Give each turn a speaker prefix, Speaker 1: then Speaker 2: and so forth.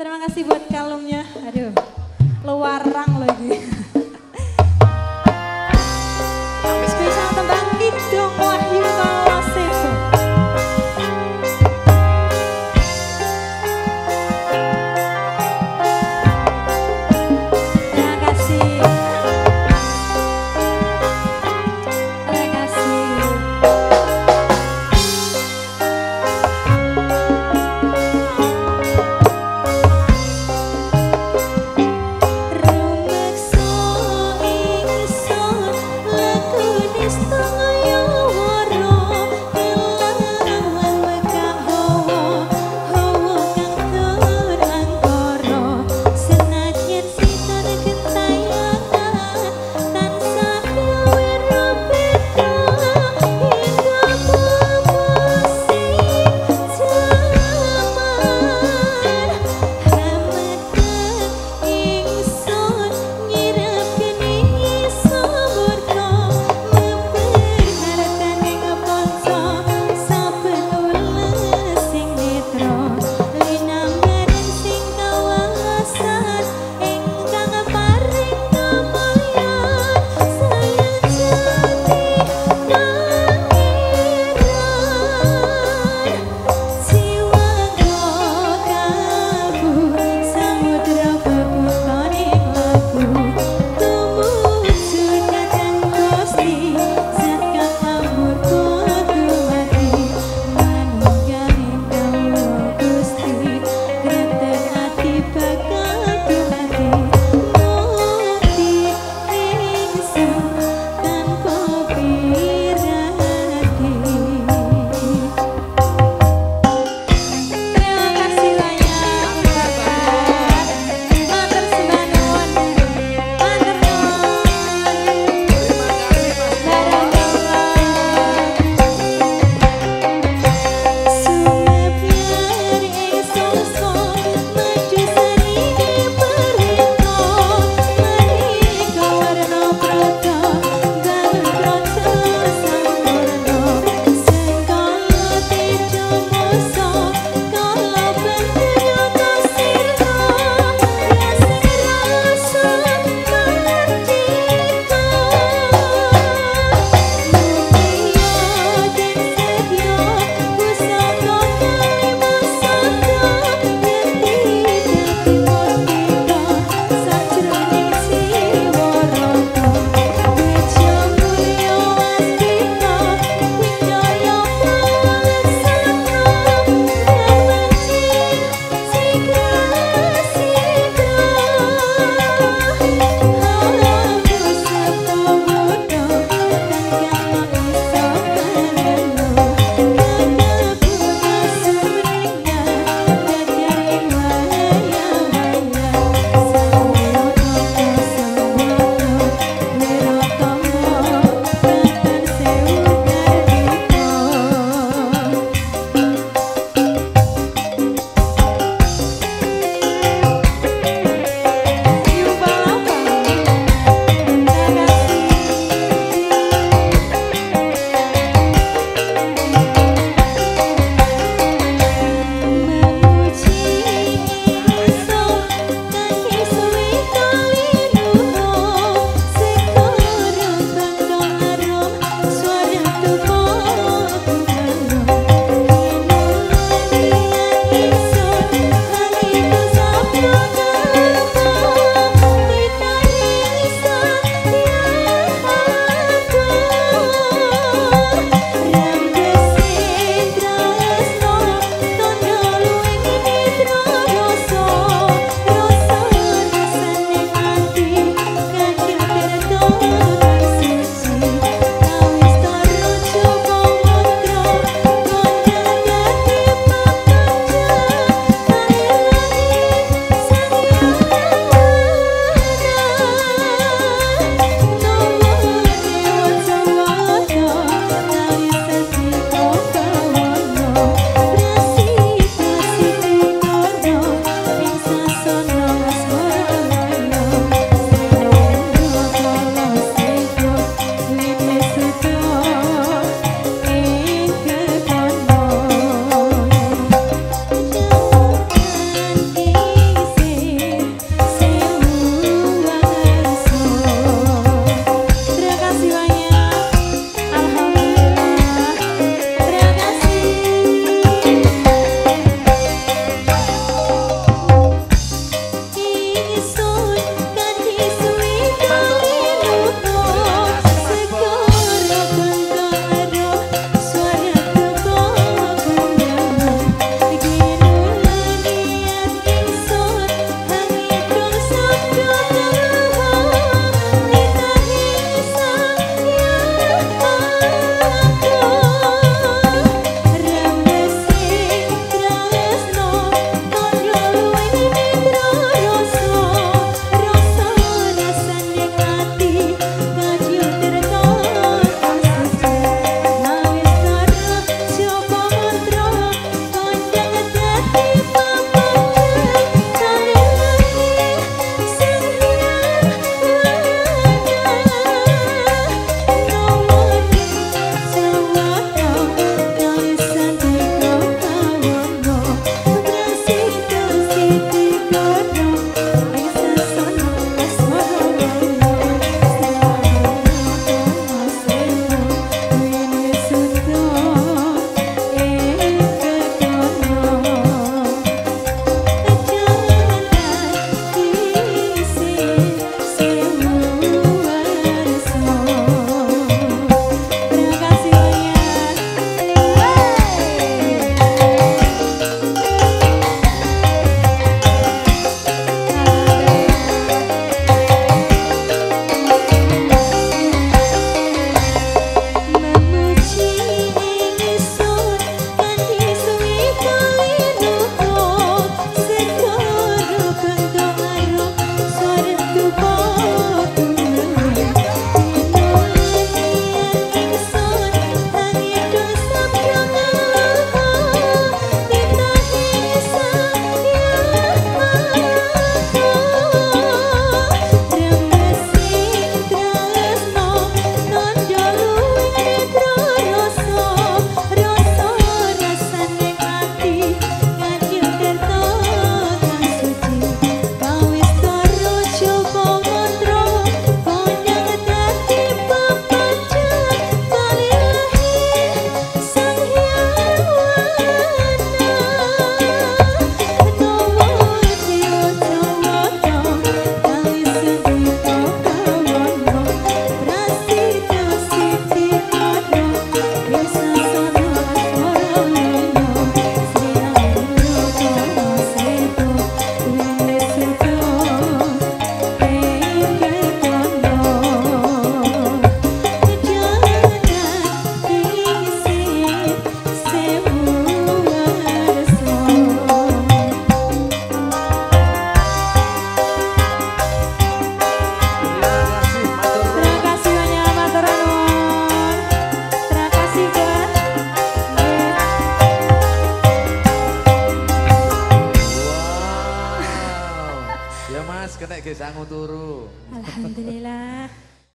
Speaker 1: Terima kasih buat kalungnya. Aduh, luarang